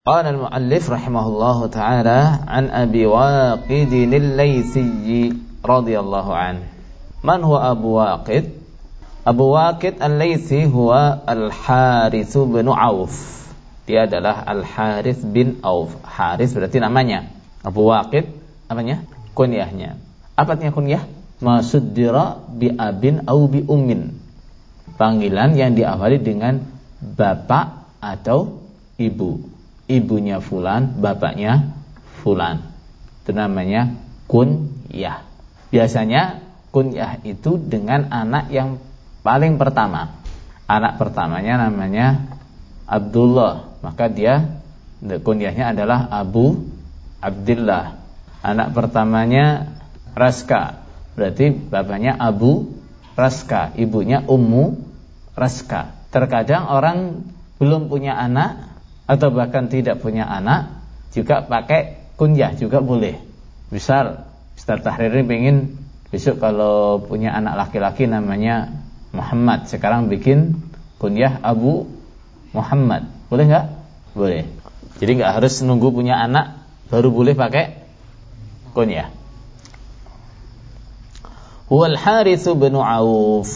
قال المؤلف رحمه الله تعالى عن أبي واقد الليثي رضي الله عنه من هو أبو واقد Abu Waqid Al-Laythi huwa Al-Harith bin Auf. Dia adalah Al-Harith bin Auf. Harith berarti namanya. Abu Waqid namanya kunyahnya. Apa artinya kunyah? Masuddira bi abin au bi ummin. Panggilan yang diawali dengan bapak atau ibu. Ibunya fulan, bapaknya fulan. Itu namanya kunyah. Biasanya kunyah itu dengan anak yang paling pertama. Anak pertamanya namanya Abdullah. Maka dia kunyahnya adalah Abu Abdullah anak pertamanya Raska. Berarti bapaknya Abu Raska ibunya Ummu Raska. Terkadang orang belum punya anak atau bahkan tidak punya anak juga pakai kunyah juga boleh. Misal Ustaz Tahrir ini pengen besok kalau punya anak laki-laki namanya Muhammad sekarang bikin kunyah Abu Muhammad. Boleh nggak? Boleh. Jadi nggak harus nunggu punya anak baru boleh pakai kunyah. Wal Harith bin Auf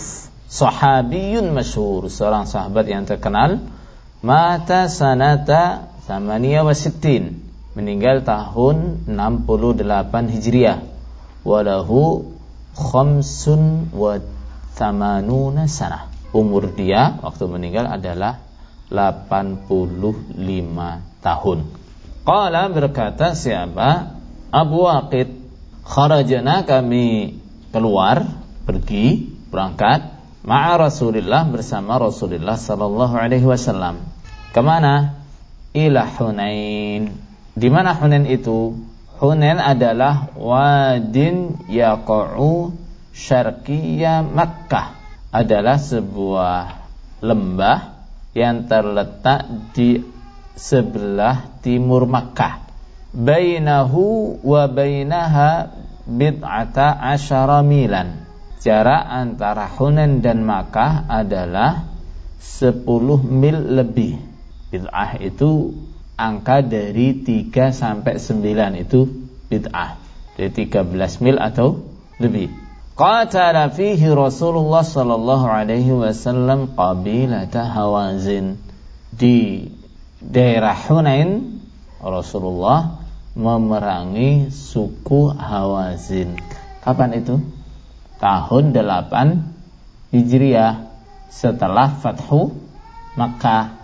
sahabiyun masyhur seorang sahabat yang terkenal mata sanata samania wasittin meninggal tahun 68 Hijriah walahu khamsun wa Tamanuna sana. Umur dia waktu meninggal adalah 85 tahun. Qala berkata siapa? Abu Waqid. Kharajana kami keluar, pergi, berangkat ma'a Rasulillah bersama Rasulullah sallallahu alaihi wasallam. Ke mana? Ila Hunain. Di mana Hunain itu? Hunain adalah wadin yaqa'u Syarqiyah Makkah adalah sebuah lembah yang terletak di sebelah timur Makkah. Bainahu wa bainaha bid'ata asyara milan. Jarak antara Hunan dan Makkah adalah 10 mil lebih. Bid'ah itu angka dari 3 sampai 9 itu bid'ah. Dari 13 mil atau lebih. Qatala fihi Rasulullah sallallahu alaihi wasallam qabilata Hawazin. Di daerah Hunain Rasulullah memerangi suku Hawazin. Kapan itu? Tahun 8 Hijriah setelah Fathu Makkah.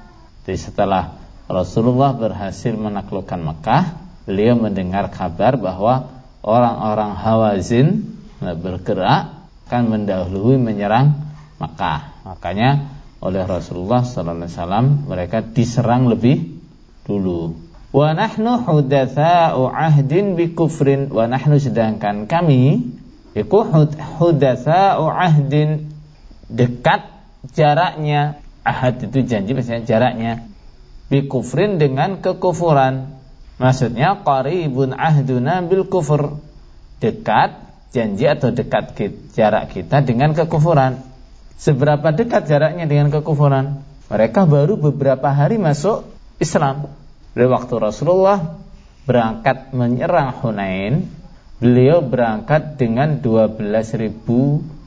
Jadi setelah Rasulullah berhasil menaklukkan Makkah, beliau mendengar kabar bahwa orang-orang Hawazin bergerak kan mendahului menyerang Makkah. Makanya oleh Rasulullah sallallahu alaihi wasallam mereka diserang lebih dulu. Wa nahnu hudatsa'u ahdin bi kufrin wa nahnu sedangkan kami iku hudatsa'u ahdin dekat jaraknya ahad itu janji maksudnya jaraknya bi kufrin dengan kekufuran. Maksudnya qaribun ahduna bil kufur. Dekat janji atau dekat jarak kita dengan kekufuran. Seberapa dekat jaraknya dengan kekufuran? Mereka baru beberapa hari masuk Islam. Dari waktu Rasulullah berangkat menyerang Hunain, beliau berangkat dengan 12.000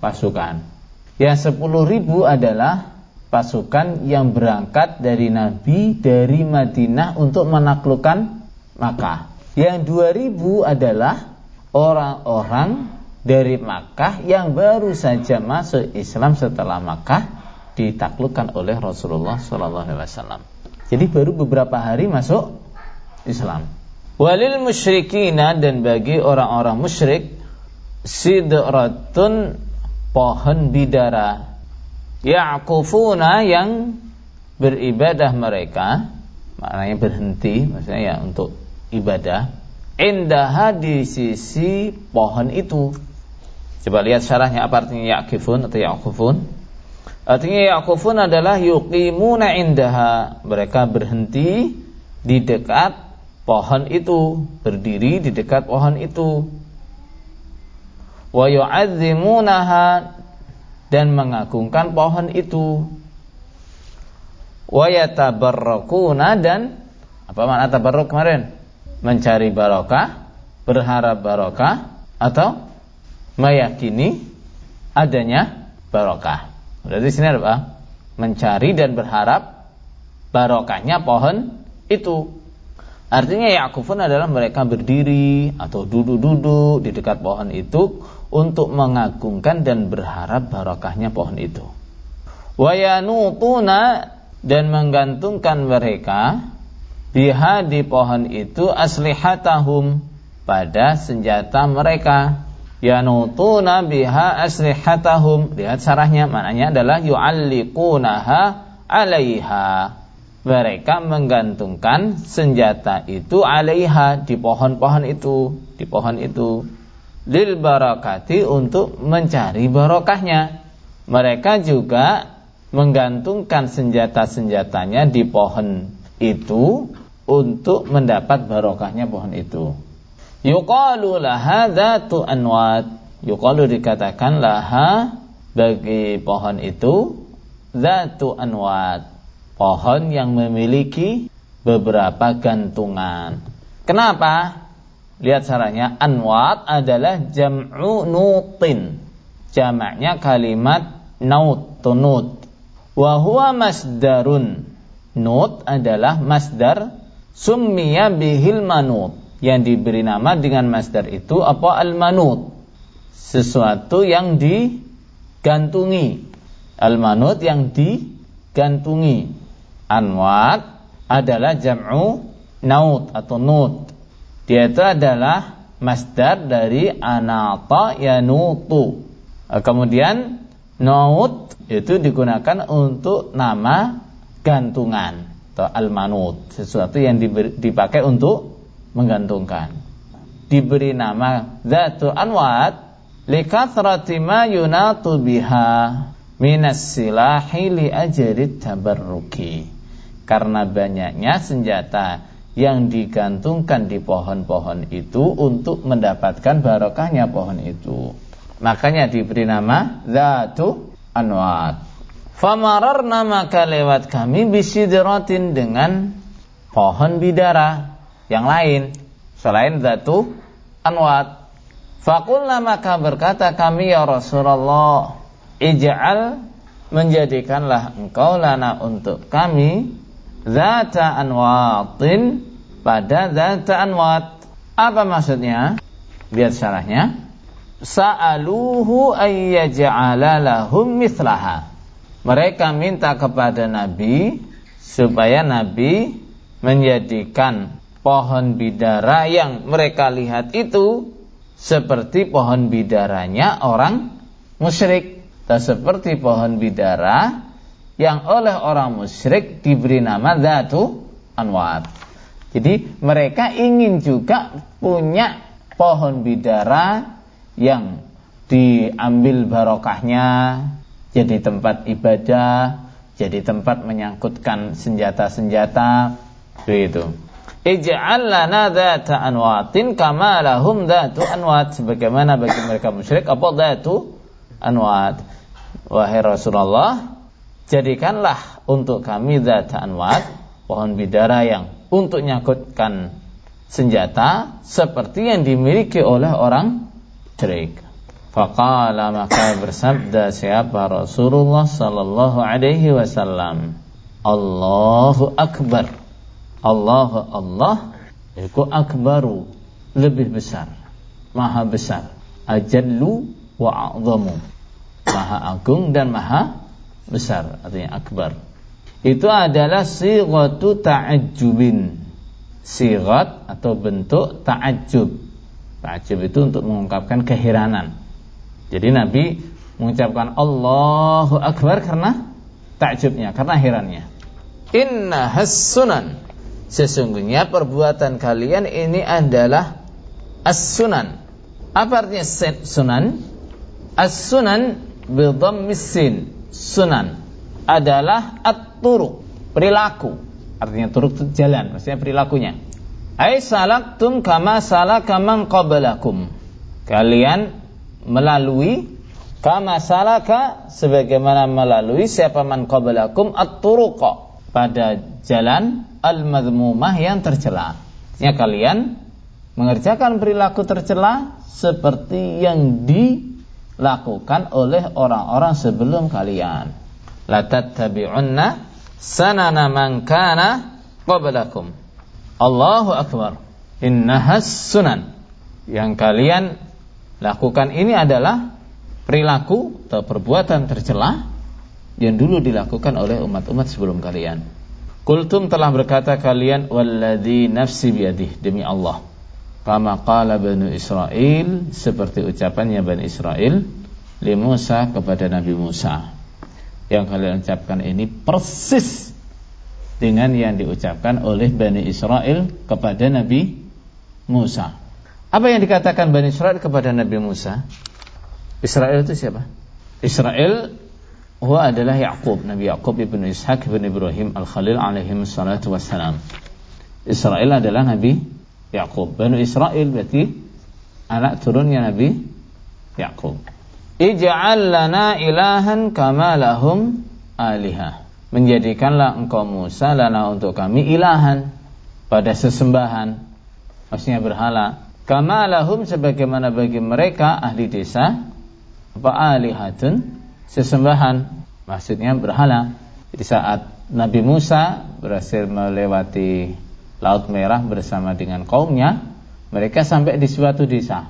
pasukan. Yang 10.000 adalah pasukan yang berangkat dari Nabi dari Madinah untuk menaklukkan Makkah. Yang 2000 adalah orang-orang dari Makkah yang baru saja masuk Islam setelah Makkah ditaklukkan oleh Rasulullah Sallallahu Alaihi Wasallam. Jadi baru beberapa hari masuk Islam. Walil musyrikina dan bagi orang-orang musyrik sidratun pohon bidara ya'kufuna yang beribadah mereka maknanya berhenti maksudnya ya untuk ibadah indaha di sisi pohon itu. Coba lihat syarahnya apa artinya yaqifun atau yaqufun. Artinya yaqufun adalah yuqimuna indaha. Mereka berhenti di dekat pohon itu, berdiri di dekat pohon itu. Wa yu'azzimunaha dan mengagungkan pohon itu. Wa yatabarrakuna dan Apa makna tabarruk kemarin? Mencari barokah, berharap barokah atau meyakini adanya barokah. Berarti sini apa? Mencari dan berharap barokahnya pohon itu. Artinya Yakufun adalah mereka berdiri atau duduk-duduk di dekat pohon itu untuk mengagungkan dan berharap barokahnya pohon itu. Wayanutuna dan menggantungkan mereka biha di pohon itu aslihatahum pada senjata mereka. Yanutuna biha aslihatahum. Lihat sarahnya maknanya adalah yu'alliqunaha alaiha mereka menggantungkan senjata itu alaiha di pohon-pohon itu, di pohon itu. Lil barakati untuk mencari barokahnya. Mereka juga menggantungkan senjata-senjatanya di pohon itu untuk mendapat barokahnya pohon itu. Yuqalu laha dhatu anwat. Yuqalu dikatakan laha bagi pohon itu dhatu anwat pohon yang memiliki beberapa gantungan. Kenapa? Lihat caranya. Anwat adalah jam'u nutin. Jamaknya kalimat naut, tunut. Wahuwa masdarun. Nut adalah masdar summiya bihil manut. Yang diberi nama dengan masdar itu apa? Al-manut. Sesuatu yang digantungi. Al-manut yang digantungi Anwat adalah jam'u naut atau nut. Dia itu adalah masdar dari anata yanutu. Eh, kemudian naut itu digunakan untuk nama gantungan atau almanut, sesuatu yang dipakai untuk menggantungkan. Diberi nama zatu anwat likathrati ma yunatu biha minas silahi li ajrit tabarruki karena banyaknya senjata yang digantungkan di pohon-pohon itu untuk mendapatkan barokahnya pohon itu. Makanya diberi nama Zatu Anwat. Famarar nama lewat kami bisidratin dengan pohon bidara yang lain selain Zatu Anwat. Fakulna maka berkata kami ya Rasulullah Ij'al menjadikanlah engkau lana untuk kami Zata anwatin pada zata anwat. Apa maksudnya? Lihat syarahnya. Sa'aluhu ayyaja'ala lahum mithlaha. Mereka minta kepada Nabi supaya Nabi menjadikan pohon bidara yang mereka lihat itu seperti pohon bidaranya orang musyrik. Tak seperti pohon bidara yang oleh orang musyrik diberi nama Zatu Anwat. Jadi mereka ingin juga punya pohon bidara yang diambil barokahnya jadi tempat ibadah, jadi tempat menyangkutkan senjata-senjata begitu. Ij'al lana anwatin kama lahum dzatu anwat sebagaimana bagi mereka musyrik apa dzatu anwat. Wahai Rasulullah, jadikanlah untuk kami zat anwat pohon bidara yang untuk nyangkutkan senjata seperti yang dimiliki oleh orang cerik. Faqala maka bersabda siapa Rasulullah sallallahu alaihi wasallam Allahu akbar Allah Allah itu akbaru lebih besar maha besar ajallu wa a'zamu maha agung dan maha besar artinya akbar itu adalah sighatu ta'ajjubin sighat atau bentuk ta'ajjub ta'ajjub itu untuk mengungkapkan keheranan jadi Nabi mengucapkan Allahu Akbar karena takjubnya, karena herannya. Inna sunan Sesungguhnya perbuatan kalian ini adalah as-sunan. Apa artinya sunan? As-sunan bidhammis sin sunan adalah at-turuq, perilaku. Artinya turuk itu jalan, maksudnya perilakunya. Ai salaktum kama salaka man qablakum. Kalian melalui kama salaka sebagaimana melalui siapa man qablakum at-turuqa pada jalan al-madmumah yang tercela. Ya kalian mengerjakan perilaku tercela seperti yang dilakukan oleh orang-orang sebelum kalian. La tattabi'unna sanana man kana qablakum. Allahu akbar. Innahas sunan. Yang kalian lakukan ini adalah perilaku atau perbuatan tercela yang dulu dilakukan oleh umat-umat sebelum kalian. Kultum telah berkata kalian walladzi nafsi biadih demi Allah. Kama qala Banu Israel seperti ucapannya Bani Israel li Musa kepada Nabi Musa. Yang kalian ucapkan ini persis dengan yang diucapkan oleh Bani Israel kepada Nabi Musa. Apa yang dikatakan Bani Israel kepada Nabi Musa? Israel itu siapa? Israel huwa adalah Yaqub, Nabi Yaqub ibnu Ishaq ibnu Ibrahim Al-Khalil alaihi salatu wassalam. Israel adalah Nabi Yaqub. Banu Israel berarti anak turunnya Nabi Yaqub. Ij'al ilahan kama lahum aliha. Menjadikanlah engkau Musa lana untuk kami ilahan pada sesembahan. Maksudnya berhala. Kama lahum sebagaimana bagi mereka ahli desa apa alihatun sesembahan maksudnya berhala di saat Nabi Musa berhasil melewati Laut Merah bersama dengan kaumnya mereka sampai di suatu desa.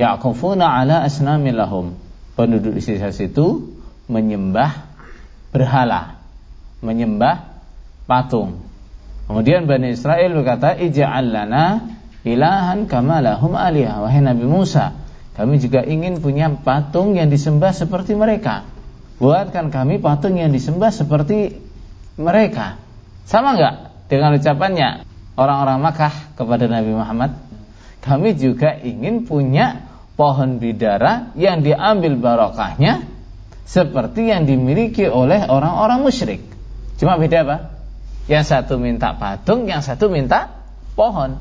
Yaqufuna ala asnamilahum penduduk desa situ menyembah berhala menyembah patung. Kemudian Bani Israel berkata ij'al lana ilahan kama lahum wahai Nabi Musa kami juga ingin punya patung yang disembah seperti mereka. Buatkan kami patung yang disembah seperti mereka. Sama enggak dengan ucapannya orang-orang Makkah kepada Nabi Muhammad? Kami juga ingin punya pohon bidara yang diambil barokahnya seperti yang dimiliki oleh orang-orang musyrik. Cuma beda apa? Yang satu minta patung, yang satu minta pohon.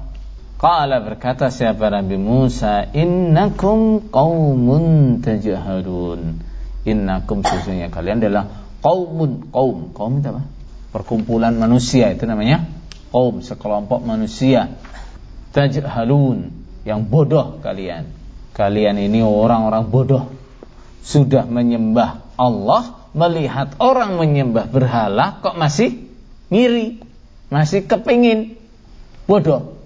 Qala berkata siapa Nabi Musa, "Innakum qaumun tajahadun." Innakum sesungguhnya kalian adalah qaumun, qaum. Qaum itu apa? Perkumpulan manusia itu namanya qaum, sekelompok manusia. Tajhalun, yang bodoh kalian. Kalian ini orang-orang bodoh. Sudah menyembah Allah, melihat orang menyembah berhala kok masih ngiri, masih kepingin. Bodoh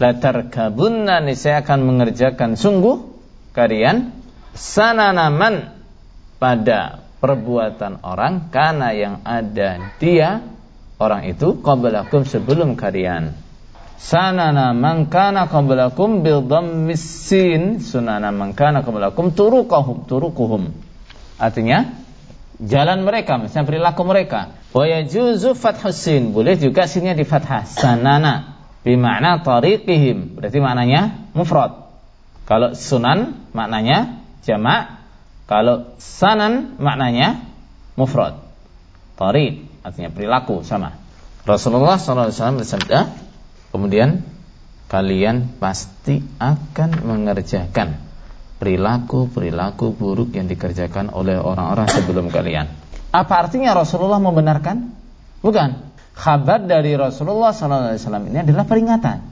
latarkabunna saya akan mengerjakan sungguh kalian sananaman pada perbuatan orang karena yang ada dia orang itu qablakum sebelum kalian. Sanana man kana qablakum bil dhammis sin. Sunana man kana qablakum turuqahum turuquhum. Artinya jalan mereka misalnya perilaku mereka. Wa yajuzu fathus sin. Boleh juga sinnya di fathah sanana. Bimana tariqihim. Berarti maknanya mufrad. Kalau sunan maknanya jamak, kalau sanan maknanya mufrad. Tariq artinya perilaku sama. Rasulullah SAW bersabda, kemudian kalian pasti akan mengerjakan perilaku-perilaku buruk yang dikerjakan oleh orang-orang sebelum kalian. Apa artinya Rasulullah membenarkan? Bukan kabar dari Rasulullah SAW ini adalah peringatan.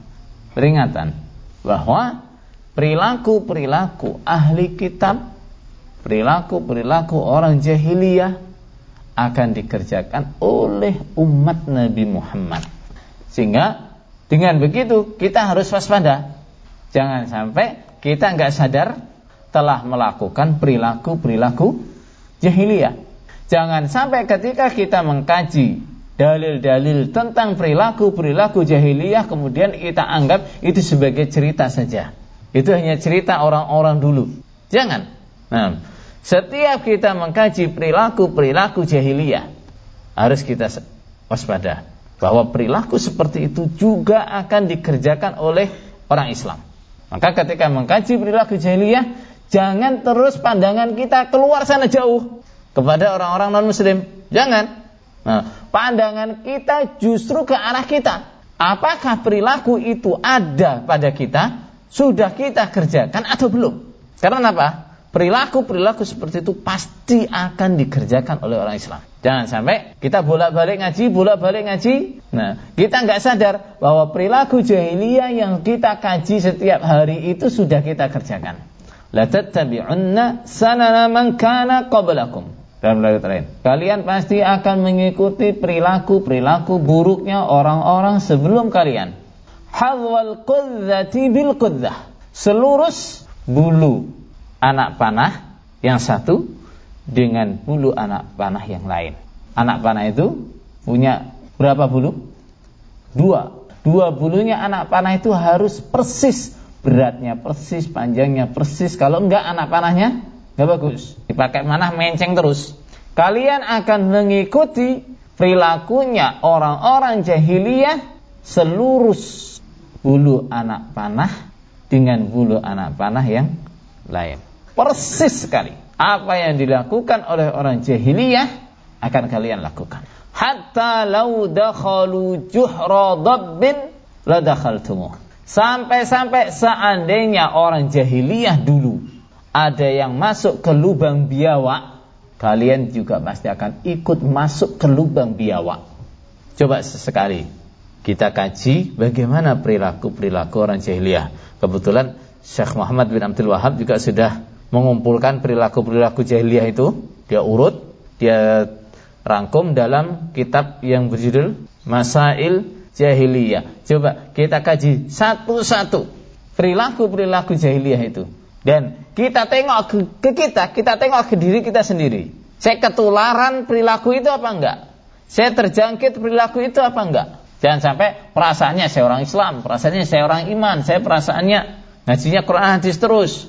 Peringatan bahwa perilaku-perilaku ahli kitab, perilaku-perilaku orang jahiliyah akan dikerjakan oleh umat Nabi Muhammad. Sehingga dengan begitu kita harus waspada. Jangan sampai kita nggak sadar telah melakukan perilaku-perilaku jahiliyah. Jangan sampai ketika kita mengkaji dalil-dalil tentang perilaku-perilaku jahiliyah kemudian kita anggap itu sebagai cerita saja. Itu hanya cerita orang-orang dulu. Jangan. Nah, setiap kita mengkaji perilaku-perilaku jahiliyah harus kita waspada bahwa perilaku seperti itu juga akan dikerjakan oleh orang Islam. Maka ketika mengkaji perilaku jahiliyah, jangan terus pandangan kita keluar sana jauh kepada orang-orang non muslim. Jangan. Nah, pandangan kita justru ke arah kita. Apakah perilaku itu ada pada kita? Sudah kita kerjakan atau belum? Karena apa? Perilaku-perilaku seperti itu pasti akan dikerjakan oleh orang Islam. Jangan sampai kita bolak-balik ngaji, bolak-balik ngaji. Nah, kita nggak sadar bahwa perilaku jahiliyah yang kita kaji setiap hari itu sudah kita kerjakan. La tattabi'unna sanana man kana qablakum. Dalam lain. Kalian pasti akan mengikuti perilaku-perilaku buruknya orang-orang sebelum kalian. Hadwal qudzati bil qudzah. Selurus bulu anak panah yang satu dengan bulu anak panah yang lain. Anak panah itu punya berapa bulu? Dua. Dua bulunya anak panah itu harus persis beratnya persis, panjangnya persis. Kalau enggak anak panahnya enggak bagus. Dipakai panah menceng terus. Kalian akan mengikuti perilakunya orang-orang jahiliyah selurus bulu anak panah dengan bulu anak panah yang lain. Persis sekali. Apa yang dilakukan oleh orang jahiliyah akan kalian lakukan. Hatta lau dakhalu juhra dabbin la dakhaltumuh. Sampai-sampai seandainya orang jahiliyah dulu ada yang masuk ke lubang biawak, kalian juga pasti akan ikut masuk ke lubang biawak. Coba sesekali kita kaji bagaimana perilaku-perilaku orang jahiliyah. Kebetulan Syekh Muhammad bin Abdul Wahab juga sudah mengumpulkan perilaku-perilaku jahiliyah itu, dia urut, dia rangkum dalam kitab yang berjudul Masail Jahiliyah. Coba kita kaji satu-satu perilaku-perilaku jahiliyah itu. Dan kita tengok ke, kita, kita tengok ke diri kita sendiri. Saya ketularan perilaku itu apa enggak? Saya terjangkit perilaku itu apa enggak? Jangan sampai perasaannya saya orang Islam, perasaannya saya orang iman, saya perasaannya ngajinya Quran hadis terus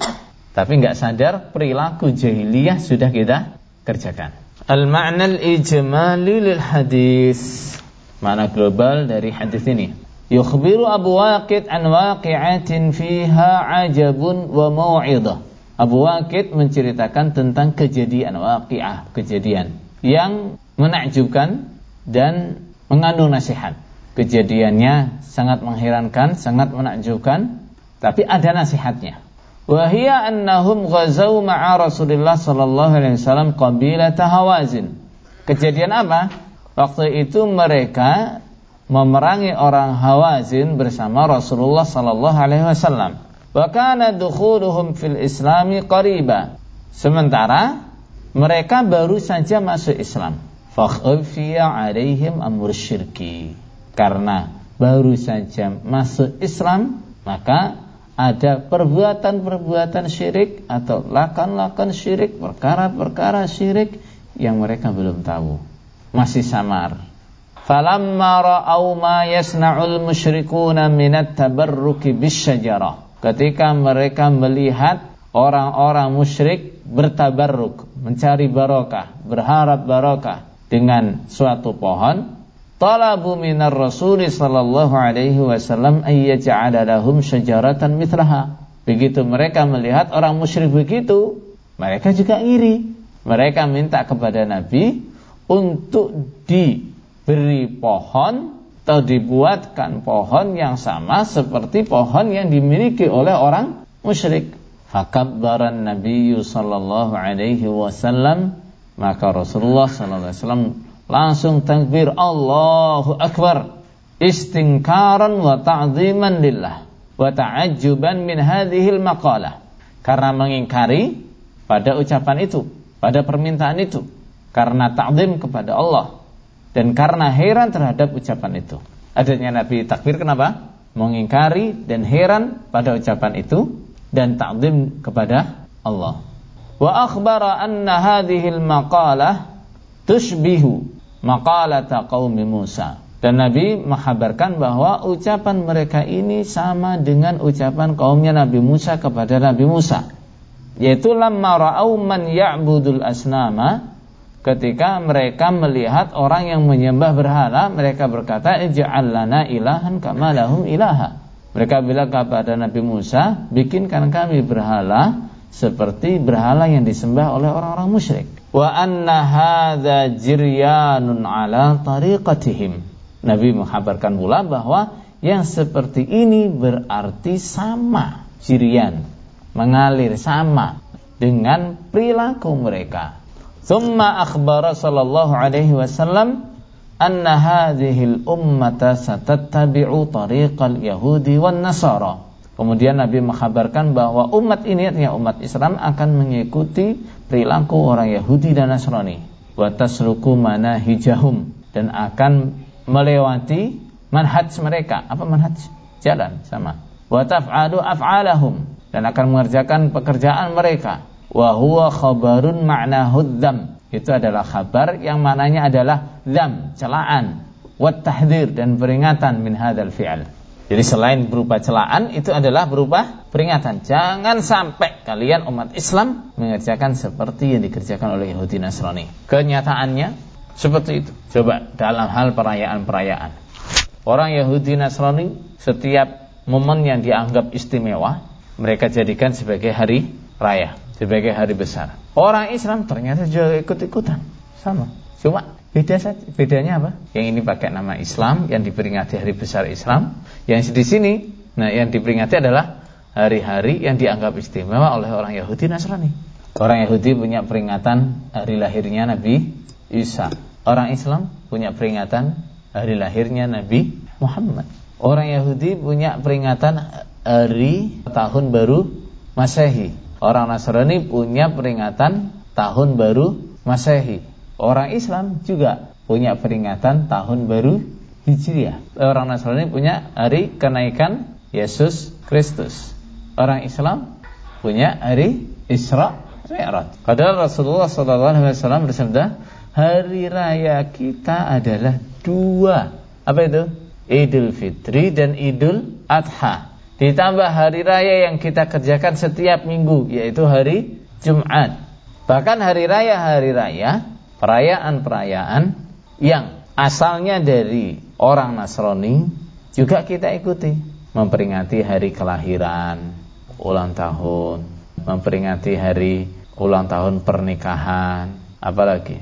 tapi nggak sadar perilaku jahiliyah sudah kita kerjakan. Al-ma'na al-ijmali lil hadis. Makna global dari hadis ini. Yukhbiru Abu Waqid an waqi'atin fiha ajabun wa mau'idah. Abu Waqid menceritakan tentang kejadian waqi'ah, kejadian yang menakjubkan dan mengandung nasihat. Kejadiannya sangat mengherankan, sangat menakjubkan, tapi ada nasihatnya. Wahia annahum ghazau ma'a Rasulullah sallallahu alaihi wasallam qabilah Hawazin. Kejadian apa? Waktu itu mereka memerangi orang Hawazin bersama Rasulullah sallallahu alaihi wasallam. Wa kana dukhuluhum fil Islami qariba. Sementara mereka baru saja masuk Islam. Fakhafiya alaihim amur syirki. Karena baru saja masuk Islam, maka ada perbuatan-perbuatan syirik atau lakan-lakan syirik, perkara-perkara syirik yang mereka belum tahu. Masih samar. Falamma ra'au ma yasna'ul musyrikuna minat tabarruki bisyajarah. Ketika mereka melihat orang-orang musyrik bertabarruk, mencari barokah, berharap barokah dengan suatu pohon, talabu minar Rasul sallallahu alaihi wasallam ayyaj'ala lahum syajaratan mithlaha. Begitu mereka melihat orang musyrik begitu, mereka juga iri. Mereka minta kepada Nabi untuk diberi pohon atau dibuatkan pohon yang sama seperti pohon yang dimiliki oleh orang musyrik. Fakabbaran Nabi sallallahu alaihi wasallam maka Rasulullah sallallahu alaihi wasallam langsung takbir Allahu Akbar. Istingkaran wa ta'ziman lillah. Wa ta'ajjuban min hadhil maqalah. Karena mengingkari pada ucapan itu pada permintaan itu. Karena ta'zim kepada Allah. Dan karena heran terhadap ucapan itu. Adanya Nabi takbir kenapa? Mengingkari dan heran pada ucapan itu dan ta'zim kepada Allah. Wa akhbara anna hadhil maqalah tushbihu maqalata qaumi Musa. Dan Nabi menghabarkan bahwa ucapan mereka ini sama dengan ucapan kaumnya Nabi Musa kepada Nabi Musa. Yaitu lamma ra'au man ya'budul asnama ketika mereka melihat orang yang menyembah berhala, mereka berkata, "Ij'al lana ilahan kama lahum ilaha." Mereka bilang kepada Nabi Musa, "Bikinkan kami berhala seperti berhala yang disembah oleh orang-orang musyrik." Wa anna hadza jiryanun ala tariqatihim. Nabi menghabarkan pula bahwa yang seperti ini berarti sama jiryan, mengalir sama dengan perilaku mereka. Thumma akhbara sallallahu alaihi wasallam anna hadhihi al-ummata satattabi'u tariqal yahudi wan nasara. Kemudian Nabi mengkabarkan bahwa umat ini artinya umat Islam akan mengikuti perilaku orang Yahudi dan Nasrani. Wa tasluku manahijahum dan akan melewati manhaj mereka. Apa manhaj? Jalan sama. Wa taf'alu af'alahum dan akan mengerjakan pekerjaan mereka wa huwa khabarun ma'nahu. Itu adalah kabar yang maknanya adalah dzam, celaan, wa tahdhir dan peringatan min hadzal fi'al. Jadi selain berupa celaan itu adalah berupa peringatan. Jangan sampai kalian umat Islam mengerjakan seperti yang dikerjakan oleh Yahudi Nasrani. Kenyataannya seperti itu. Coba dalam hal perayaan-perayaan. Orang Yahudi Nasrani setiap momen yang dianggap istimewa mereka jadikan sebagai hari raya sebagai hari besar. Orang Islam ternyata juga ikut-ikutan. Sama. Cuma beda saja. Bedanya apa? Yang ini pakai nama Islam, yang diperingati hari besar Islam. Yang di sini, nah yang diperingati adalah hari-hari yang dianggap istimewa oleh orang Yahudi Nasrani. Orang Yahudi punya peringatan hari lahirnya Nabi Isa. Orang Islam punya peringatan hari lahirnya Nabi Muhammad. Orang Yahudi punya peringatan hari tahun baru Masehi. Orang Nasrani punya peringatan tahun baru Masehi. Orang Islam juga punya peringatan tahun baru Hijriah. Orang Nasrani punya hari kenaikan Yesus Kristus. Orang Islam punya hari Isra Mi'raj. Padahal Rasulullah SAW bersabda, hari raya kita adalah dua. Apa itu? Idul Fitri dan Idul Adha. Ditambah hari raya yang kita kerjakan setiap minggu Yaitu hari Jumat Bahkan hari raya-hari raya Perayaan-perayaan Yang asalnya dari orang Nasrani Juga kita ikuti. Memperingati hari kelahiran Ulang tahun. Memperingati hari ulang tahun pernikahan Apalagi.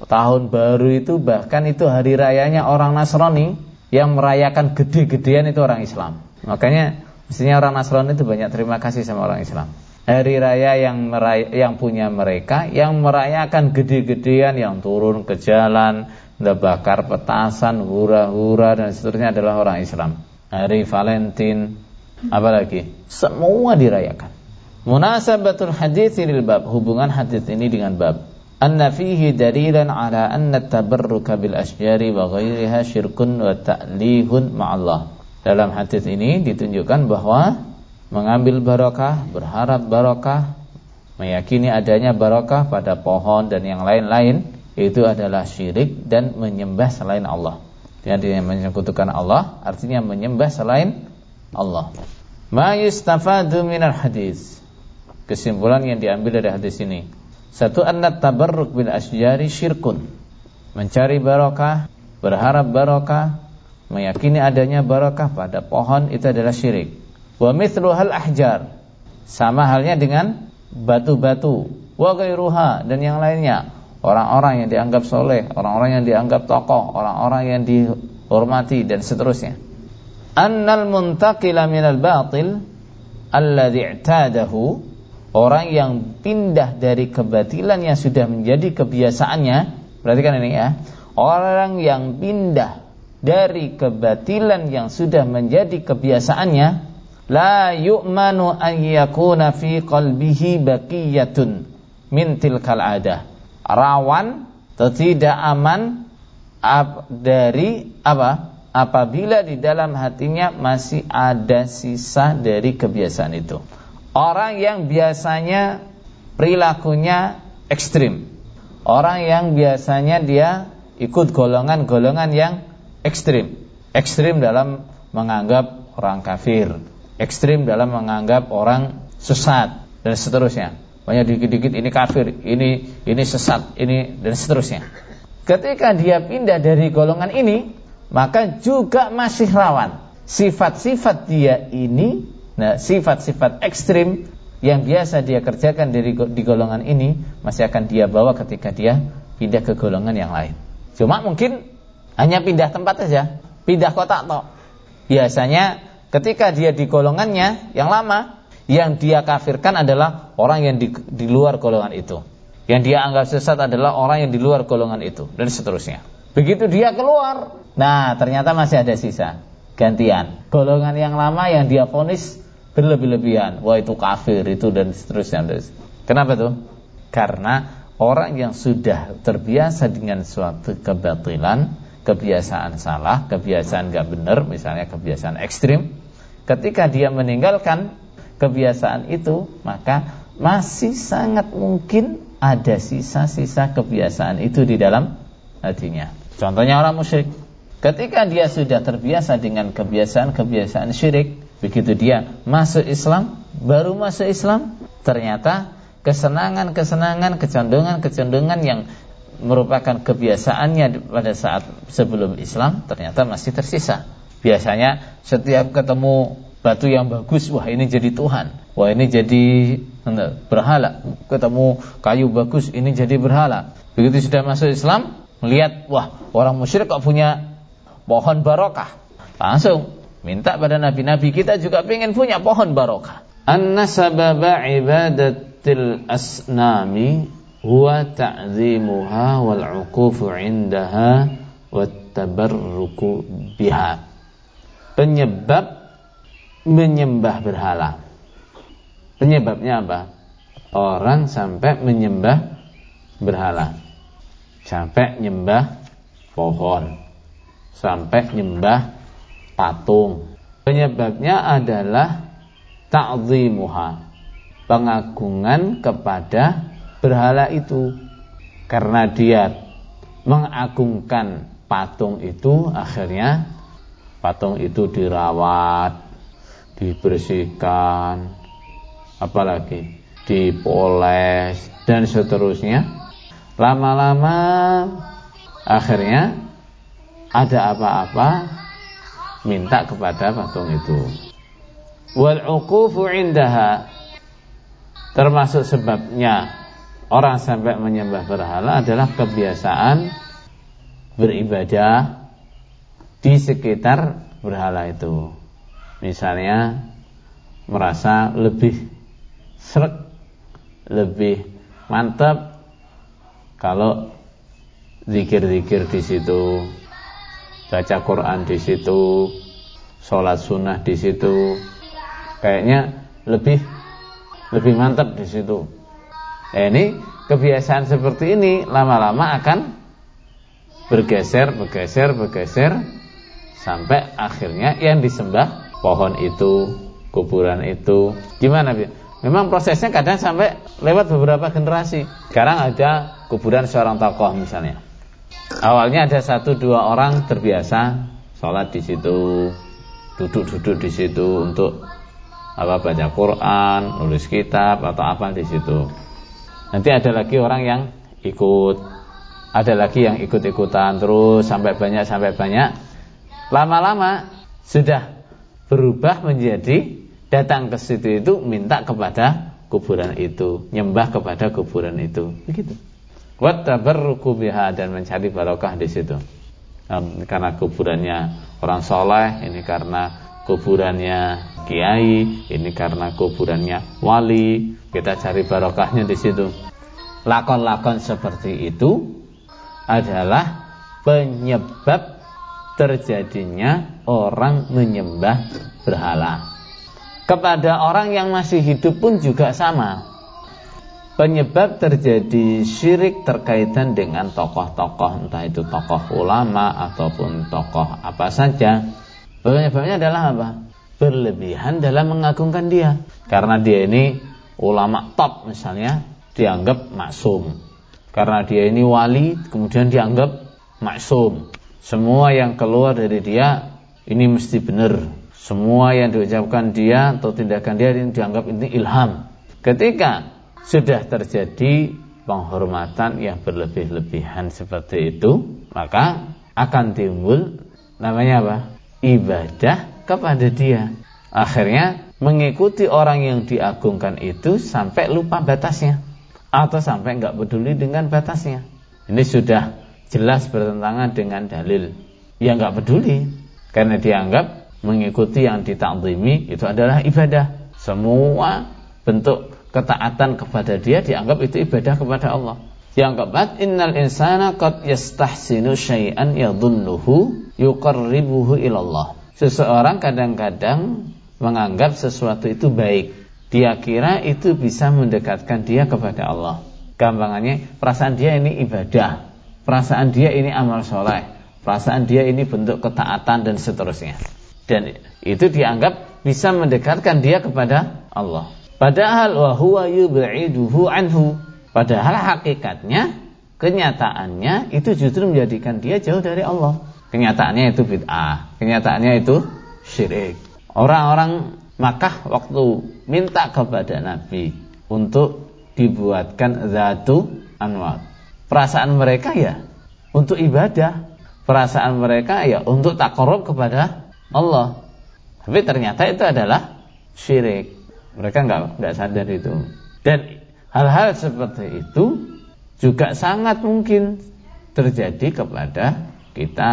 Tahun baru itu bahkan itu hari rayanya orang Nasrani Yang merayakan gede-gedean itu orang Islam. Makanya Mestinya orang Nasrani itu banyak terima kasih sama orang Islam. Hari raya yang meraya, yang punya mereka yang merayakan gede-gedean yang turun ke jalan, bakar petasan, hura-hura dan seterusnya adalah orang Islam. Hari Valentine, apalagi semua dirayakan. Munasabatul hadis lil bab, hubungan hadis ini dengan bab. Anna fihi dalilan ala anna tabarruka bil asjari wa ghairiha syirkun wa ta'lihun ma'allah. Dalam hadis ini ditunjukkan bahwa mengambil barokah, berharap barokah, meyakini adanya barokah pada pohon dan yang lain-lain itu adalah syirik dan menyembah selain Allah. Jadi yang menyekutukan Allah artinya menyembah selain Allah. Ma yustafadu minal hadis. Kesimpulan yang diambil dari hadis ini. Satu anna tabarruk bil asjari syirkun. Mencari barokah, berharap barokah meyakini adanya barakah pada pohon itu adalah syirik. Wa mithluhal ahjar. Sama halnya dengan batu-batu, wa ghairuha dan yang lainnya. Orang-orang yang dianggap soleh, orang-orang yang dianggap tokoh, orang-orang yang dihormati dan seterusnya. Annal muntaqila minal batil alladhi i'tadahu orang yang pindah dari kebatilan yang sudah menjadi kebiasaannya. Perhatikan ini ya. Orang yang pindah dari kebatilan yang sudah menjadi kebiasaannya la yu'manu an yakuna fi qalbihi baqiyatun min tilkal adah. Rawan atau tidak aman dari apa? Apabila di dalam hatinya masih ada sisa dari kebiasaan itu. Orang yang biasanya perilakunya ekstrim. Orang yang biasanya dia ikut golongan-golongan yang ekstrim. Ekstrim dalam menganggap orang kafir, ekstrim dalam menganggap orang sesat dan seterusnya. Banyak dikit-dikit ini kafir, ini ini sesat, ini dan seterusnya. Ketika dia pindah dari golongan ini, maka juga masih rawan sifat-sifat dia ini, nah sifat-sifat ekstrim yang biasa dia kerjakan dari di golongan ini masih akan dia bawa ketika dia pindah ke golongan yang lain. Cuma mungkin hanya pindah tempat saja, pindah kota toh. Biasanya ketika dia di golongannya yang lama, Yang dia kafirkan adalah orang yang di, di luar golongan itu. Yang dia anggap sesat adalah orang yang di luar golongan itu dan seterusnya. Begitu dia keluar, nah ternyata masih ada sisa gantian. Golongan yang lama yang dia ponis berlebih-lebihan. Wah itu kafir itu dan seterusnya. Kenapa tuh? Karena orang yang sudah terbiasa dengan suatu kebatilan, kebiasaan salah, kebiasaan gak benar, misalnya kebiasaan ekstrim, ketika dia meninggalkan kebiasaan itu, maka masih sangat mungkin ada sisa-sisa kebiasaan itu di dalam hatinya. Contohnya orang musyrik. Ketika dia sudah terbiasa dengan kebiasaan-kebiasaan syirik, begitu dia masuk Islam, baru masuk Islam, ternyata kesenangan-kesenangan, kecondongan-kecondongan yang merupakan kebiasaannya pada saat sebelum Islam ternyata masih tersisa. Biasanya setiap ketemu batu yang bagus, wah ini jadi Tuhan, wah ini jadi berhala. Ketemu kayu bagus, ini jadi berhala. Begitu sudah masuk Islam, melihat wah orang musyrik kok punya pohon barokah, langsung minta pada nabi-nabi kita juga ingin punya pohon barokah. An-nasababa ibadatil asnami huwa ta'zimuha wal 'uqufu 'indaha wat tabarruku biha. Penyebab menyembah berhala. Penyebabnya apa? Orang sampai menyembah berhala. Sampai nyembah pohon. Sampai nyembah patung. Penyebabnya adalah ta'zimuha. Pengagungan kepada berhala itu. Karena dia mengagungkan patung itu akhirnya patung itu dirawat dibersihkan, apalagi dipoles dan seterusnya. Lama-lama akhirnya ada apa-apa minta kepada patung itu. Wal uqufu indaha termasuk sebabnya orang sampai menyembah berhala adalah kebiasaan beribadah di sekitar berhala itu misalnya merasa lebih seret, lebih mantap kalau zikir-zikir di situ, baca Quran di situ, sholat sunnah di situ, kayaknya lebih lebih mantap di situ. Nah, ini kebiasaan seperti ini lama-lama akan bergeser, bergeser, bergeser sampai akhirnya yang disembah pohon itu, kuburan itu. Gimana? Memang prosesnya kadang sampai lewat beberapa generasi. Sekarang ada kuburan seorang tokoh misalnya. Awalnya ada satu dua orang terbiasa sholat di situ, duduk-duduk di situ untuk apa baca Quran, nulis kitab atau apa di situ. Nanti ada lagi orang yang ikut, ada lagi yang ikut-ikutan terus sampai banyak sampai banyak. Lama-lama sudah berubah menjadi datang ke situ itu minta kepada kuburan itu, nyembah kepada kuburan itu. Begitu. Wat tabarruku biha dan mencari barokah di situ. Um, karena kuburannya orang soleh, ini karena kuburannya kiai, ini karena kuburannya wali, kita cari barokahnya di situ. Lakon-lakon seperti itu adalah penyebab terjadinya orang menyembah berhala. Kepada orang yang masih hidup pun juga sama. Penyebab terjadi syirik terkaitan dengan tokoh-tokoh, entah itu tokoh ulama ataupun tokoh apa saja. Penyebabnya adalah apa? Berlebihan dalam mengagungkan dia. Karena dia ini ulama top misalnya, dianggap maksum. Karena dia ini wali, kemudian dianggap maksum. Semua yang keluar dari dia ini mesti benar. Semua yang diucapkan dia atau tindakan dia ini dianggap ini ilham. Ketika sudah terjadi penghormatan yang berlebih-lebihan seperti itu, maka akan timbul namanya apa? Ibadah kepada dia. Akhirnya mengikuti orang yang diagungkan itu sampai lupa batasnya atau sampai nggak peduli dengan batasnya. Ini sudah jelas bertentangan dengan dalil. yang nggak peduli karena dianggap mengikuti yang ditakzimi itu adalah ibadah. Semua bentuk ketaatan kepada dia dianggap itu ibadah kepada Allah. Yang keempat, innal insana qad yastahsinu syai'an yadhunnuhu yuqarribuhu ilallah. Seseorang kadang-kadang menganggap sesuatu itu baik. Dia kira itu bisa mendekatkan dia kepada Allah. Gampangannya, perasaan dia ini ibadah. Perasaan dia ini amal soleh. Perasaan dia ini bentuk ketaatan dan seterusnya. Dan itu dianggap bisa mendekatkan dia kepada Allah. Padahal wa huwa yub'iduhu anhu Padahal hakikatnya, kenyataannya itu justru menjadikan dia jauh dari Allah. Kenyataannya itu bid'ah, kenyataannya itu syirik. Orang-orang Makkah waktu minta kepada Nabi untuk dibuatkan zatu anwar. Perasaan mereka ya untuk ibadah, perasaan mereka ya untuk takarub kepada Allah. Tapi ternyata itu adalah syirik. Mereka nggak nggak sadar itu. Dan Hal-hal seperti itu juga sangat mungkin terjadi kepada kita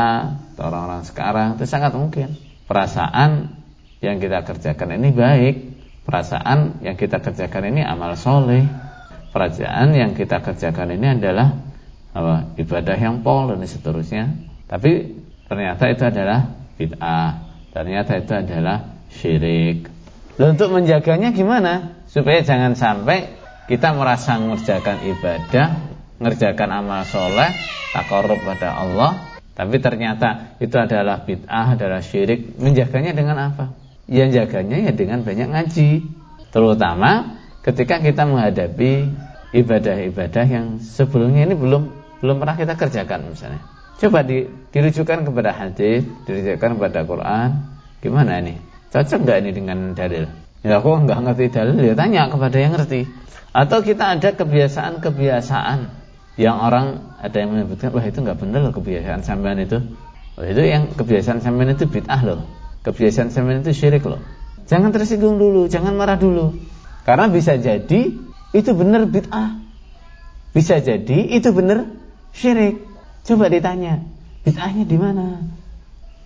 orang-orang sekarang itu sangat mungkin. Perasaan yang kita kerjakan ini baik, perasaan yang kita kerjakan ini amal soleh, perasaan yang kita kerjakan ini adalah apa, ibadah yang pol dan seterusnya. Tapi ternyata itu adalah bid'ah, ternyata itu adalah syirik. Dan untuk menjaganya gimana? Supaya jangan sampai kita merasa mengerjakan ibadah, mengerjakan amal soleh, takarub pada Allah, tapi ternyata itu adalah bid'ah, adalah syirik. Menjaganya dengan apa? Yang jaganya ya dengan banyak ngaji. Terutama ketika kita menghadapi ibadah-ibadah yang sebelumnya ini belum belum pernah kita kerjakan misalnya. Coba di, dirujukan kepada hadis, dirujukan kepada Quran. Gimana ini? Cocok nggak ini dengan dalil? Ya aku nggak ngerti dalil, ya tanya kepada yang ngerti. Atau kita ada kebiasaan-kebiasaan yang orang ada yang menyebutkan, wah itu nggak benar loh kebiasaan sampean itu. Wah itu yang kebiasaan sampean itu bid'ah loh. Kebiasaan sampean itu syirik loh. Jangan tersinggung dulu, jangan marah dulu. Karena bisa jadi itu benar bid'ah. Bisa jadi itu benar syirik. Coba ditanya, bid'ahnya di mana?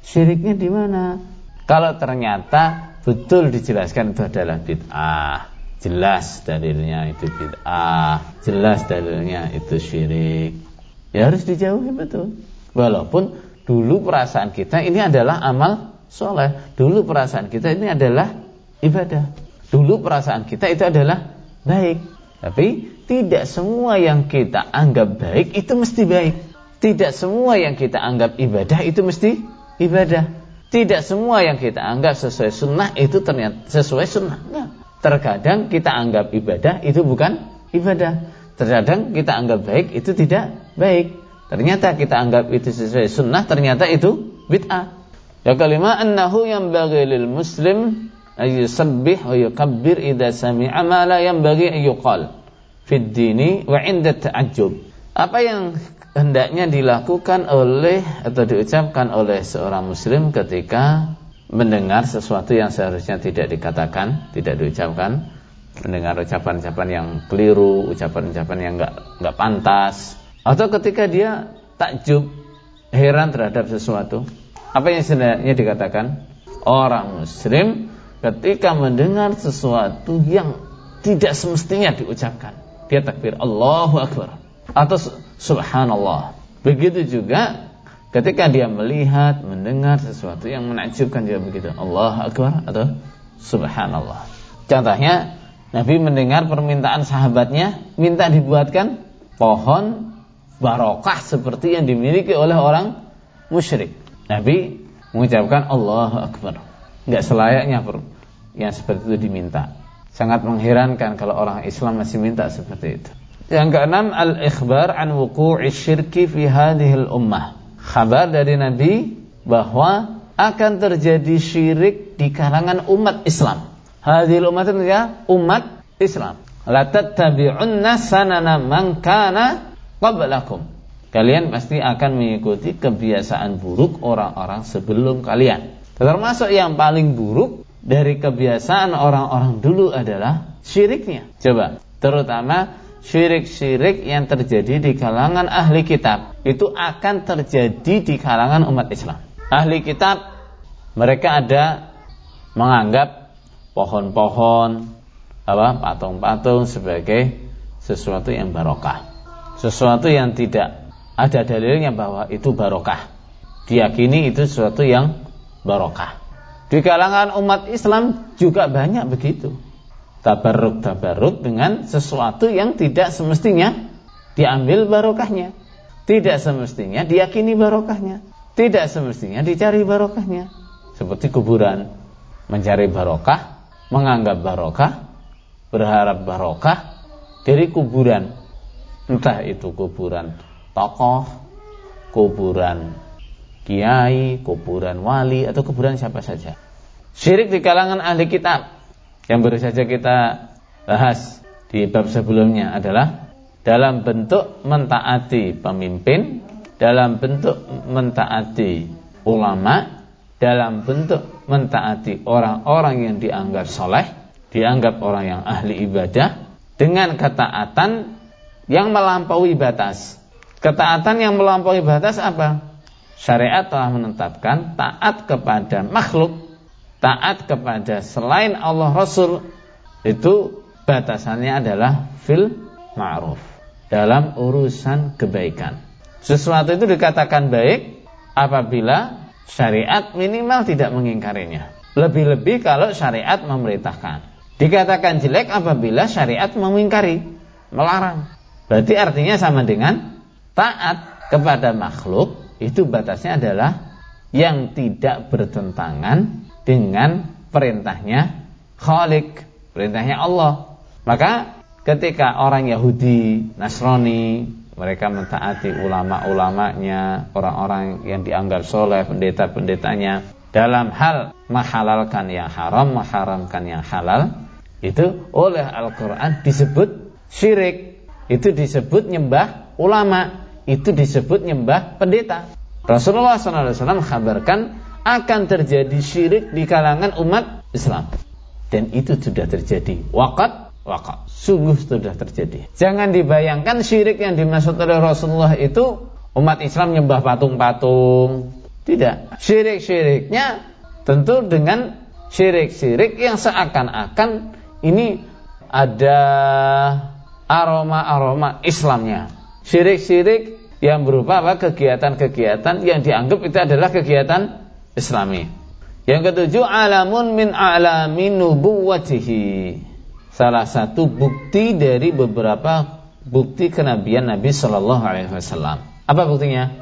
Syiriknya di mana? Kalau ternyata betul dijelaskan itu adalah bid'ah jelas dalilnya itu bid'ah, jelas dalilnya itu syirik. Ya harus dijauhi betul. Walaupun dulu perasaan kita ini adalah amal soleh. Dulu perasaan kita ini adalah ibadah. Dulu perasaan kita itu adalah baik. Tapi tidak semua yang kita anggap baik itu mesti baik. Tidak semua yang kita anggap ibadah itu mesti ibadah. Tidak semua yang kita anggap sesuai sunnah itu ternyata sesuai sunnah. Enggak. Terkadang kita anggap ibadah itu bukan ibadah. Terkadang kita anggap baik itu tidak baik. Ternyata kita anggap itu sesuai sunnah, ternyata itu bid'ah. Ya kelima, annahu yang bagi lil muslim ayyusabbih wa yukabbir idha sami'a ma la yang bagi ayyuqal fid dini wa inda ta'ajjub. Apa yang hendaknya dilakukan oleh atau diucapkan oleh seorang muslim ketika mendengar sesuatu yang seharusnya tidak dikatakan, tidak diucapkan, mendengar ucapan-ucapan yang keliru, ucapan-ucapan yang enggak enggak pantas, atau ketika dia takjub, heran terhadap sesuatu, apa yang sebenarnya dikatakan? Orang muslim ketika mendengar sesuatu yang tidak semestinya diucapkan, dia takbir Allahu akbar atau subhanallah. Begitu juga Ketika dia melihat, mendengar sesuatu yang menakjubkan dia begitu. Allah Akbar atau Subhanallah. Contohnya, Nabi mendengar permintaan sahabatnya minta dibuatkan pohon barokah seperti yang dimiliki oleh orang musyrik. Nabi mengucapkan Allah Akbar. Enggak selayaknya yang seperti itu diminta. Sangat mengherankan kalau orang Islam masih minta seperti itu. Yang keenam al-ikhbar an wuqu'i syirki fi hadhil ummah kabar dari Nabi bahwa akan terjadi syirik di kalangan umat Islam. Hadil umat itu ya umat Islam. La tattabi'unna sanana man kana qablakum. Kalian pasti akan mengikuti kebiasaan buruk orang-orang sebelum kalian. Termasuk yang paling buruk dari kebiasaan orang-orang dulu adalah syiriknya. Coba, terutama syirik-syirik yang terjadi di kalangan ahli kitab itu akan terjadi di kalangan umat Islam. Ahli kitab mereka ada menganggap pohon-pohon, apa patung-patung sebagai sesuatu yang barokah. Sesuatu yang tidak ada dalilnya bahwa itu barokah. Diyakini itu sesuatu yang barokah. Di kalangan umat Islam juga banyak begitu. Tabarruk-tabarruk dengan sesuatu yang tidak semestinya diambil barokahnya. Tidak semestinya diyakini barokahnya. Tidak semestinya dicari barokahnya. Seperti kuburan. Mencari barokah, menganggap barokah, berharap barokah dari kuburan. Entah itu kuburan tokoh, kuburan kiai, kuburan wali atau kuburan siapa saja. Syirik di kalangan ahli kitab yang baru saja kita bahas di bab sebelumnya adalah dalam bentuk mentaati pemimpin, dalam bentuk mentaati ulama, dalam bentuk mentaati orang-orang yang dianggap soleh, dianggap orang yang ahli ibadah, dengan ketaatan yang melampaui batas. Ketaatan yang melampaui batas apa? Syariat telah menetapkan taat kepada makhluk, taat kepada selain Allah Rasul itu batasannya adalah fil ma'ruf dalam urusan kebaikan. Sesuatu itu dikatakan baik apabila syariat minimal tidak mengingkarinya. Lebih-lebih kalau syariat memerintahkan. Dikatakan jelek apabila syariat mengingkari, melarang. Berarti artinya sama dengan taat kepada makhluk itu batasnya adalah yang tidak bertentangan dengan perintahnya Khalik, perintahnya Allah. Maka ketika orang Yahudi, Nasrani, mereka mentaati ulama-ulamanya, orang-orang yang dianggap soleh, pendeta-pendetanya, dalam hal menghalalkan yang haram, mengharamkan yang halal, itu oleh Al-Quran disebut syirik, itu disebut nyembah ulama, itu disebut nyembah pendeta. Rasulullah SAW mengkabarkan akan terjadi syirik di kalangan umat Islam. Dan itu sudah terjadi. Wakat, wakat. Sungguh sudah terjadi. Jangan dibayangkan syirik yang dimaksud oleh Rasulullah itu umat Islam nyembah patung-patung. Tidak. Syirik-syiriknya tentu dengan syirik-syirik yang seakan-akan ini ada aroma-aroma Islamnya. Syirik-syirik yang berupa apa? kegiatan-kegiatan yang dianggap itu adalah kegiatan Islami. Yang ketujuh alamun min alamin nubuwatihi. Salah satu bukti dari beberapa bukti kenabian Nabi Shallallahu alaihi wasallam. Apa buktinya?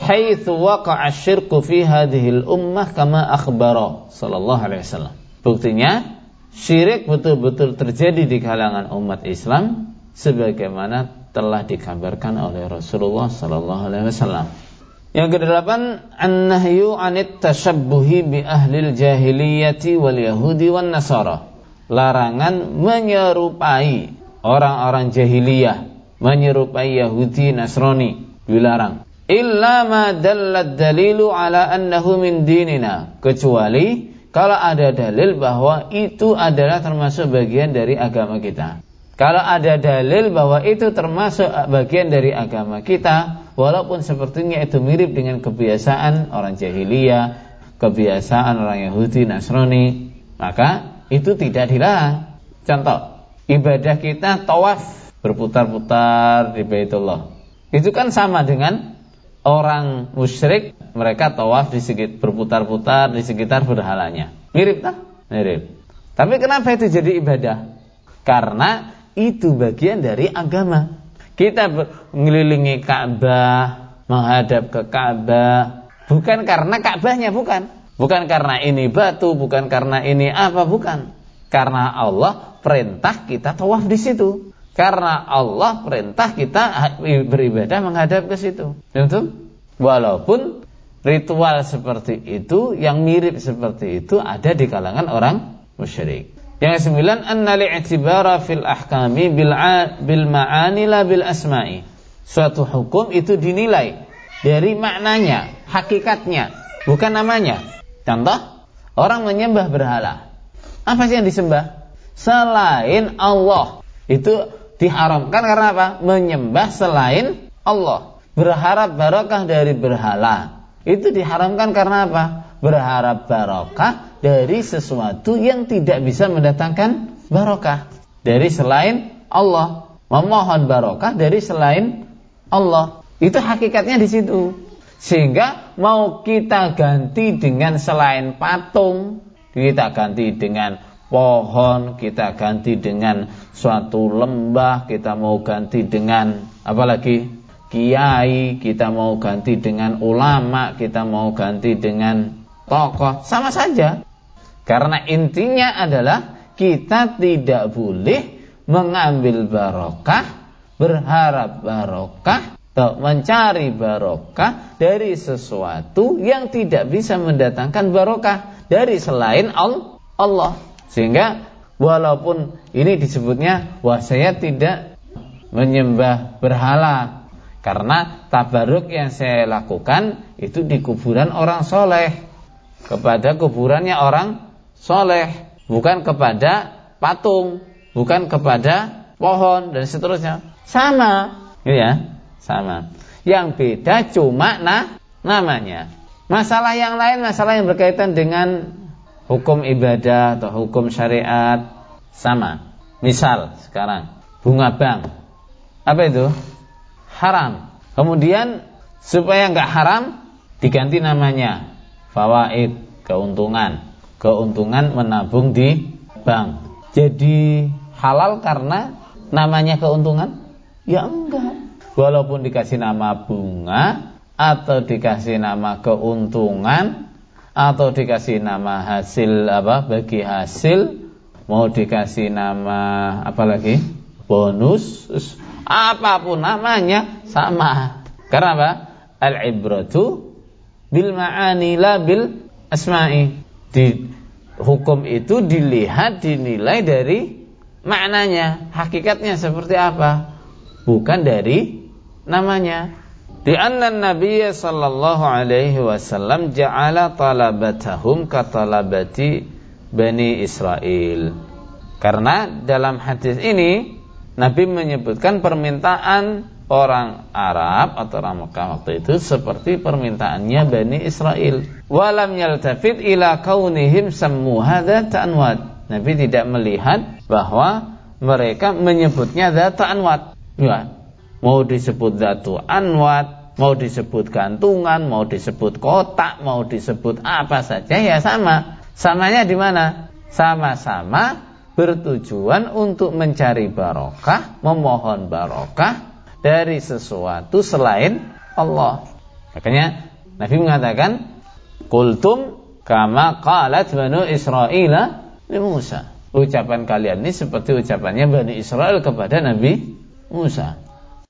Haitsu waqa'a syirku fi hadhil ummah kama akhbara sallallahu alaihi wasallam. Buktinya syirik betul-betul terjadi di kalangan umat Islam sebagaimana telah dikabarkan oleh Rasulullah sallallahu alaihi wasallam. Yang kedelapan, an-nahyu 'anit tashabbuhi bi ahlil jahiliyati wal yahudi wan nasara. Larangan menyerupai orang-orang jahiliyah, menyerupai Yahudi Nasrani, dilarang. Illa ma dallat dalilu ala annahu min dinina, kecuali kalau ada dalil bahwa itu adalah termasuk bagian dari agama kita. Kalau ada dalil bahwa itu termasuk bagian dari agama kita, walaupun sepertinya itu mirip dengan kebiasaan orang jahiliyah, kebiasaan orang Yahudi, Nasrani, maka itu tidak dilarang. Contoh, ibadah kita tawaf berputar-putar di Baitullah. Itu kan sama dengan orang musyrik, mereka tawaf di sekitar berputar-putar di sekitar berhalanya. Mirip tak? Mirip. Tapi kenapa itu jadi ibadah? Karena itu bagian dari agama. Kita mengelilingi Ka'bah, menghadap ke Ka'bah, bukan karena Ka'bahnya bukan. Bukan karena ini batu, bukan karena ini apa, bukan. Karena Allah perintah kita tawaf di situ. Karena Allah perintah kita beribadah menghadap ke situ. Betul? Walaupun ritual seperti itu yang mirip seperti itu ada di kalangan orang musyrik. Yang sembilan anna li'tibara fil ahkami bil bil ma'ani la bil asma'i. Suatu hukum itu dinilai dari maknanya, hakikatnya, bukan namanya. Contoh, orang menyembah berhala. Apa sih yang disembah? Selain Allah. Itu diharamkan karena apa? Menyembah selain Allah. Berharap barokah dari berhala. Itu diharamkan karena apa? Berharap barokah dari sesuatu yang tidak bisa mendatangkan barokah dari selain Allah. Memohon barokah dari selain Allah. Itu hakikatnya di situ. Sehingga mau kita ganti dengan selain patung, kita ganti dengan pohon, kita ganti dengan suatu lembah, kita mau ganti dengan apalagi kiai, kita mau ganti dengan ulama, kita mau ganti dengan tokoh, sama saja. Karena intinya adalah kita tidak boleh mengambil barokah, berharap barokah, atau mencari barokah dari sesuatu yang tidak bisa mendatangkan barokah dari selain Allah. Sehingga walaupun ini disebutnya wah saya tidak menyembah berhala karena tabaruk yang saya lakukan itu di kuburan orang soleh Kepada kuburannya orang soleh Bukan kepada patung Bukan kepada pohon dan seterusnya Sama gitu ya Sama Yang beda cuma nah, namanya Masalah yang lain Masalah yang berkaitan dengan Hukum ibadah atau hukum syariat Sama Misal sekarang Bunga bank Apa itu? haram. Kemudian supaya nggak haram diganti namanya fawaid, keuntungan. Keuntungan menabung di bank. Jadi halal karena namanya keuntungan? Ya enggak. Walaupun dikasih nama bunga atau dikasih nama keuntungan atau dikasih nama hasil apa bagi hasil mau dikasih nama apa lagi bonus apa pun namanya sama. Karena apa? Al-ibratu bil ma'ani la bil asma'i. Di hukum itu dilihat dinilai dari maknanya, hakikatnya seperti apa, bukan dari namanya. Di anna Nabi sallallahu alaihi wasallam ja'ala talabatahum ka talabati Bani Israel. Karena dalam hadis ini Nabi menyebutkan permintaan orang Arab atau orang Mekah waktu itu seperti permintaannya Bani Israel. Walam yaltafid ila kaunihim sammu hadza. Nabi tidak melihat bahwa mereka menyebutnya data anwat. Ya. Mau disebut datu anwat, mau disebut gantungan, mau disebut kotak, mau disebut apa saja ya sama. Samanya di mana? Sama-sama bertujuan untuk mencari barokah, memohon barokah dari sesuatu selain Allah. Makanya Nabi mengatakan, "Kultum kama qalat Banu Israel li Musa." Ucapan kalian ini seperti ucapannya Bani Israel kepada Nabi Musa.